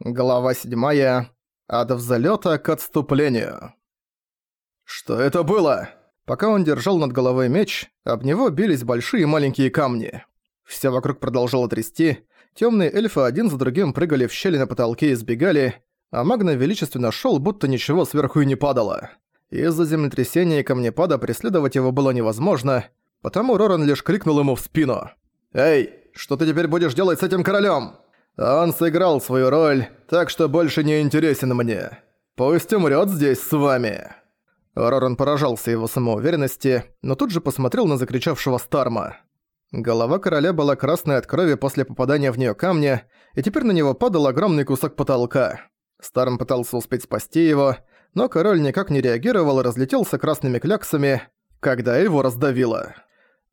Глава 7. От взлёта к отступлению. Что это было? Пока он держал над головой меч, об него бились большие и маленькие камни. Всё вокруг продолжало трясти, тёмные эльфы один за другим прыгали в щели на потолке и сбегали, а Магна величественно шёл, будто ничего сверху и не падало. Из-за землетрясения и камнепада преследовать его было невозможно, потому Роран лишь крикнул ему в спину. «Эй, что ты теперь будешь делать с этим королем? Он сыграл свою роль, так что больше не интересен мне. Пусть умрет здесь с вами». Роран поражался его самоуверенности, но тут же посмотрел на закричавшего Старма. Голова короля была красной от крови после попадания в нее камня, и теперь на него падал огромный кусок потолка. Старм пытался успеть спасти его, но король никак не реагировал и разлетелся красными кляксами, когда его раздавило.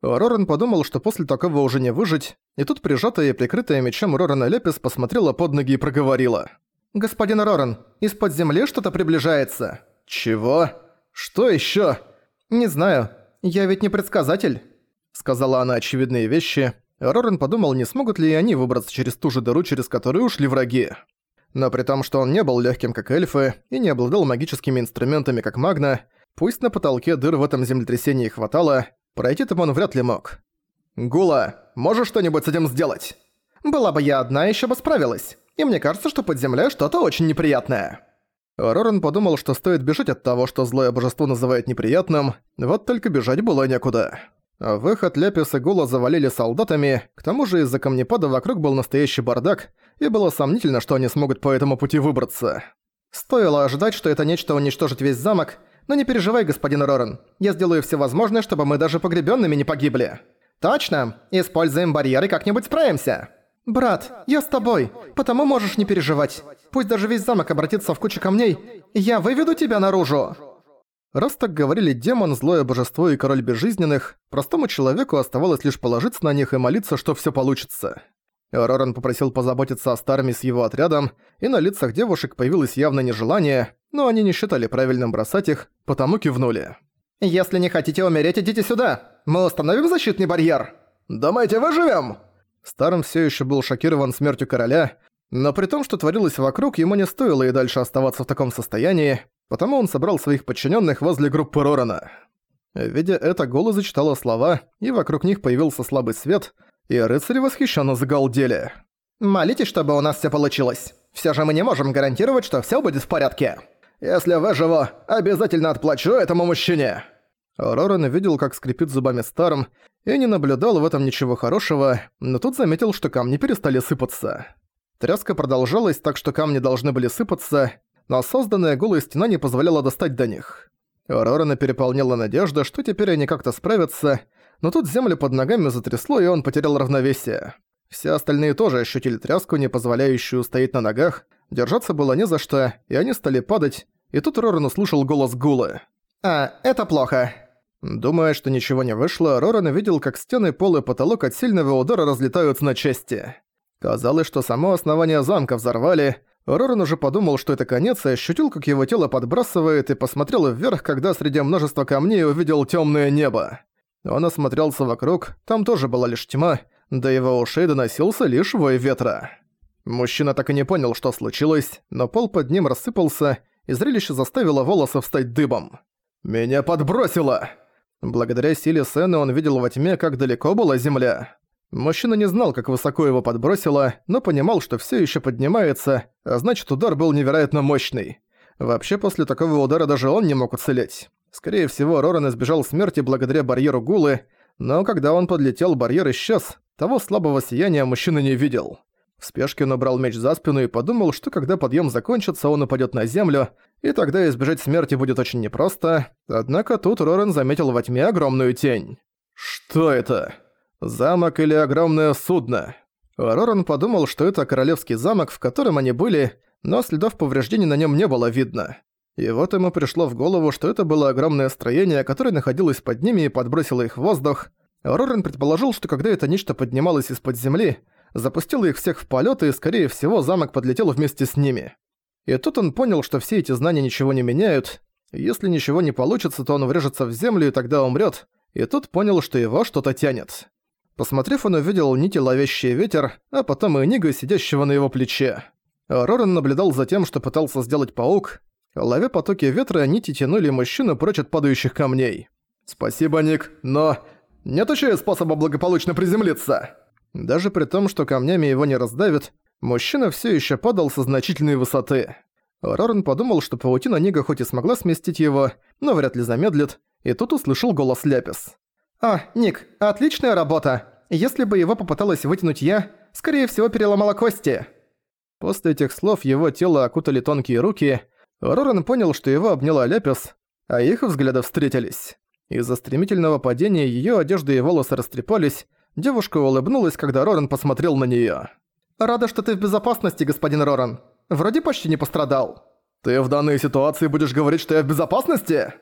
Роран подумал, что после такого уже не выжить, и тут прижатая и прикрытая мечом Рорана Лепис посмотрела под ноги и проговорила. «Господин Роран, из-под земли что-то приближается». «Чего? Что ещё?» «Не знаю. Я ведь не предсказатель», — сказала она очевидные вещи. Роран подумал, не смогут ли они выбраться через ту же дыру, через которую ушли враги. Но при том, что он не был легким, как эльфы, и не обладал магическими инструментами, как Магна, пусть на потолке дыр в этом землетрясении хватало, Пройти там он вряд ли мог. «Гула, можешь что-нибудь с этим сделать?» «Была бы я одна, еще бы справилась. И мне кажется, что под землей что-то очень неприятное». Роран подумал, что стоит бежать от того, что злое божество называет неприятным, вот только бежать было некуда. Выход Ляпис и Гула завалили солдатами, к тому же из-за камнепада вокруг был настоящий бардак, и было сомнительно, что они смогут по этому пути выбраться. Стоило ожидать, что это нечто уничтожит весь замок, но не переживай, господин Роран. Я сделаю все возможное, чтобы мы даже погребенными не погибли. Точно. Используем барьеры, как-нибудь справимся. Брат, я с тобой, потому можешь не переживать. Пусть даже весь замок обратится в кучу камней, я выведу тебя наружу. Раз так говорили демон, злое божество и король безжизненных, простому человеку оставалось лишь положиться на них и молиться, что все получится. Роран попросил позаботиться о Старме с его отрядом, и на лицах девушек появилось явное нежелание, но они не считали правильным бросать их, потому кивнули. «Если не хотите умереть, идите сюда! Мы установим защитный барьер!» «Думаете, выживем?» Старым все еще был шокирован смертью короля, но при том, что творилось вокруг, ему не стоило и дальше оставаться в таком состоянии, потому он собрал своих подчиненных возле группы Рорана. Видя это, Голо зачитала слова, и вокруг них появился слабый свет, и рыцари восхищенно загалдели. «Молитесь, чтобы у нас все получилось. Все же мы не можем гарантировать, что все будет в порядке». Если выживу, обязательно отплачу этому мужчине!» Роран видел, как скрипит зубами Старм, и не наблюдал в этом ничего хорошего, но тут заметил, что камни перестали сыпаться. Тряска продолжалась, так что камни должны были сыпаться, но созданная голая стена не позволяла достать до них. Рорана переполнила надежда, что теперь они как-то справятся, но тут землю под ногами затрясло, и он потерял равновесие. Все остальные тоже ощутили тряску, не позволяющую стоять на ногах, Держаться было не за что, и они стали падать, и тут Роран услышал голос Гулы. «А, это плохо». Думая, что ничего не вышло, Роран видел, как стены, пол и потолок от сильного удара разлетаются на части. Казалось, что само основание замка взорвали. Роран уже подумал, что это конец, и ощутил, как его тело подбрасывает, и посмотрел вверх, когда среди множества камней увидел темное небо. Он осмотрелся вокруг, там тоже была лишь тьма, до его ушей доносился лишь вой ветра. Мужчина так и не понял, что случилось, но пол под ним рассыпался, и зрелище заставило волосы встать дыбом. «Меня подбросило!» Благодаря силе Сэна он видел во тьме, как далеко была земля. Мужчина не знал, как высоко его подбросило, но понимал, что все еще поднимается, а значит удар был невероятно мощный. Вообще, после такого удара даже он не мог уцелеть. Скорее всего, Роран избежал смерти благодаря барьеру Гулы, но когда он подлетел, барьер исчез, того слабого сияния мужчина не видел. В спешке он убрал меч за спину и подумал, что когда подъем закончится, он упадет на землю, и тогда избежать смерти будет очень непросто. Однако тут Рорен заметил во тьме огромную тень. «Что это? Замок или огромное судно?» Рорен подумал, что это королевский замок, в котором они были, но следов повреждений на нем не было видно. И вот ему пришло в голову, что это было огромное строение, которое находилось под ними и подбросило их в воздух. Рорен предположил, что когда это нечто поднималось из-под земли, запустила их всех в полет, и, скорее всего, замок подлетел вместе с ними. И тут он понял, что все эти знания ничего не меняют. Если ничего не получится, то он врежется в землю и тогда умрет. И тут понял, что его что-то тянет. Посмотрев, он увидел нити, ловящие ветер, а потом и Нига, сидящего на его плече. Роран наблюдал за тем, что пытался сделать паук. Ловя потоки ветра, нити тянули мужчину прочь от падающих камней. «Спасибо, Ник, но нет еще способа благополучно приземлиться!» Даже при том, что камнями его не раздавит, мужчина все еще падал со значительной высоты. Роран подумал, что паутина Нига хоть и смогла сместить его, но вряд ли замедлит, и тут услышал голос Ляпис. «А, Ник, отличная работа! Если бы его попыталась вытянуть я, скорее всего переломала кости!» После этих слов его тело окутали тонкие руки, Роран понял, что его обняла Ляпис, а их взгляды встретились. Из-за стремительного падения её одежда и волосы растрепались, девушка улыбнулась, когда Роран посмотрел на неё. «Рада, что ты в безопасности, господин Роран. Вроде почти не пострадал». «Ты в данной ситуации будешь говорить, что я в безопасности?»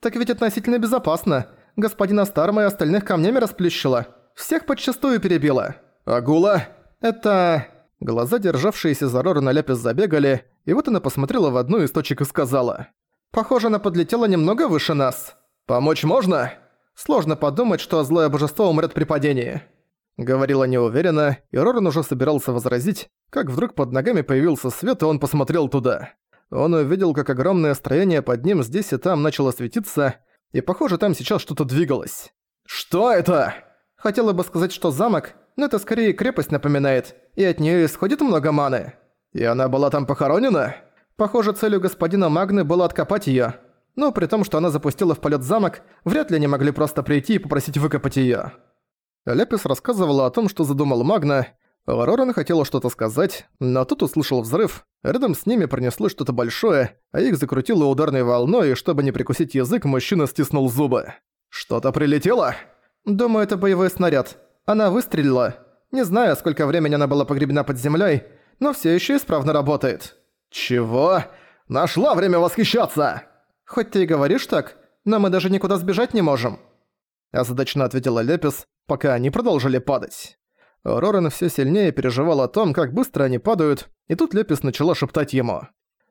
«Так ведь относительно безопасно. Господина Старма и остальных камнями расплющила. Всех подчастую перебила». «Агула?» «Это...» Глаза, державшиеся за Рорана Ляпис, забегали, и вот она посмотрела в одну из точек и сказала. «Похоже, она подлетела немного выше нас. Помочь можно?» «Сложно подумать, что злое божество умрет при падении». Говорила неуверенно, и Роран уже собирался возразить, как вдруг под ногами появился свет, и он посмотрел туда. Он увидел, как огромное строение под ним здесь и там начало светиться, и похоже, там сейчас что-то двигалось. «Что это?» Хотела бы сказать, что замок, но это скорее крепость напоминает, и от нее исходит много маны. И она была там похоронена? Похоже, целью господина Магны было откопать ее. Но при том, что она запустила в полет замок, вряд ли они могли просто прийти и попросить выкопать ее. Лепис рассказывала о том, что задумал Магна. Роран хотела что-то сказать, но тут услышал взрыв. Рядом с ними пронеслось что-то большое, а их закрутило ударной волной, и чтобы не прикусить язык, мужчина стиснул зубы. «Что-то прилетело?» «Думаю, это боевой снаряд. Она выстрелила. Не знаю, сколько времени она была погребена под землей, но все еще исправно работает». «Чего? Нашла время восхищаться!» «Хоть ты и говоришь так, но мы даже никуда сбежать не можем». Озадачно ответила Лепис, пока они продолжили падать. Рорен все сильнее переживал о том, как быстро они падают, и тут Лепис начала шептать ему.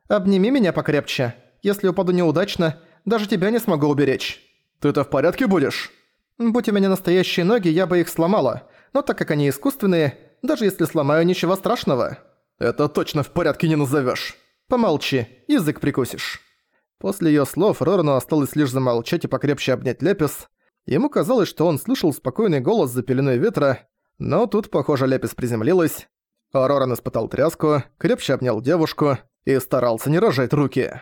«Обними меня покрепче. Если упаду неудачно, даже тебя не смогу уберечь». «Ты-то в порядке будешь?» «Будь у меня настоящие ноги, я бы их сломала, но так как они искусственные, даже если сломаю, ничего страшного». «Это точно в порядке не назовешь. «Помолчи, язык прикусишь». После её слов Рорану осталось лишь замолчать и покрепче обнять Лепис. Ему казалось, что он слышал спокойный голос за пеленой ветра, но тут, похоже, Лепис приземлилась. Роран испытал тряску, крепче обнял девушку и старался не рожать руки.